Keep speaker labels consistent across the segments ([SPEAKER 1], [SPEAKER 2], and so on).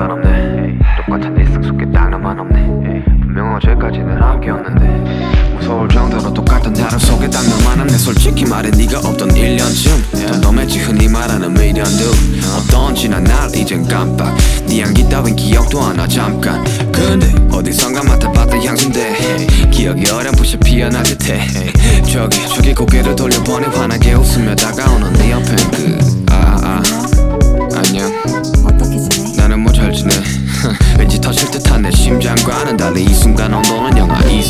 [SPEAKER 1] 습관 없네. 똑같은 일상 속에 땅나만 없네. 분명 어제까지는 함께였는데. 무서울 정도로 똑같은 하루 속에 땅나만 없네 솔직히 말해 네가 없던 1년쯤. 덤덤했지 흔히 말하는 미련도 어떤 지난 날 이젠 깜빡. 네 향기 따윈 기억도 하나 잠깐. 근데 어디선가 맡아봤던 향수인데 기억이 어렴풋이 피어날 듯해. 저기 저기 고개를 돌려보니 환하게 웃으며 다가오는 네 옆엔 그 아아 아. 아, 아. 심장과는 달리 이 순간 온도는 영하 2,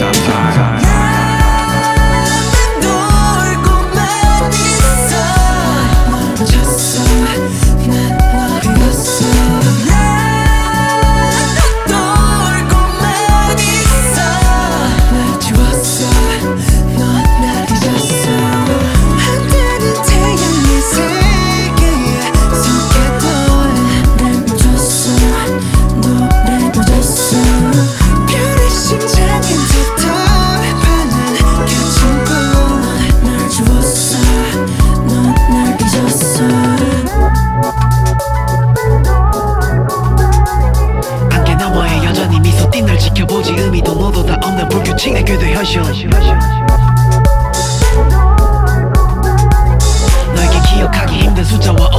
[SPEAKER 2] 궤도 현실 너에게 기억하기 힘든 숫자와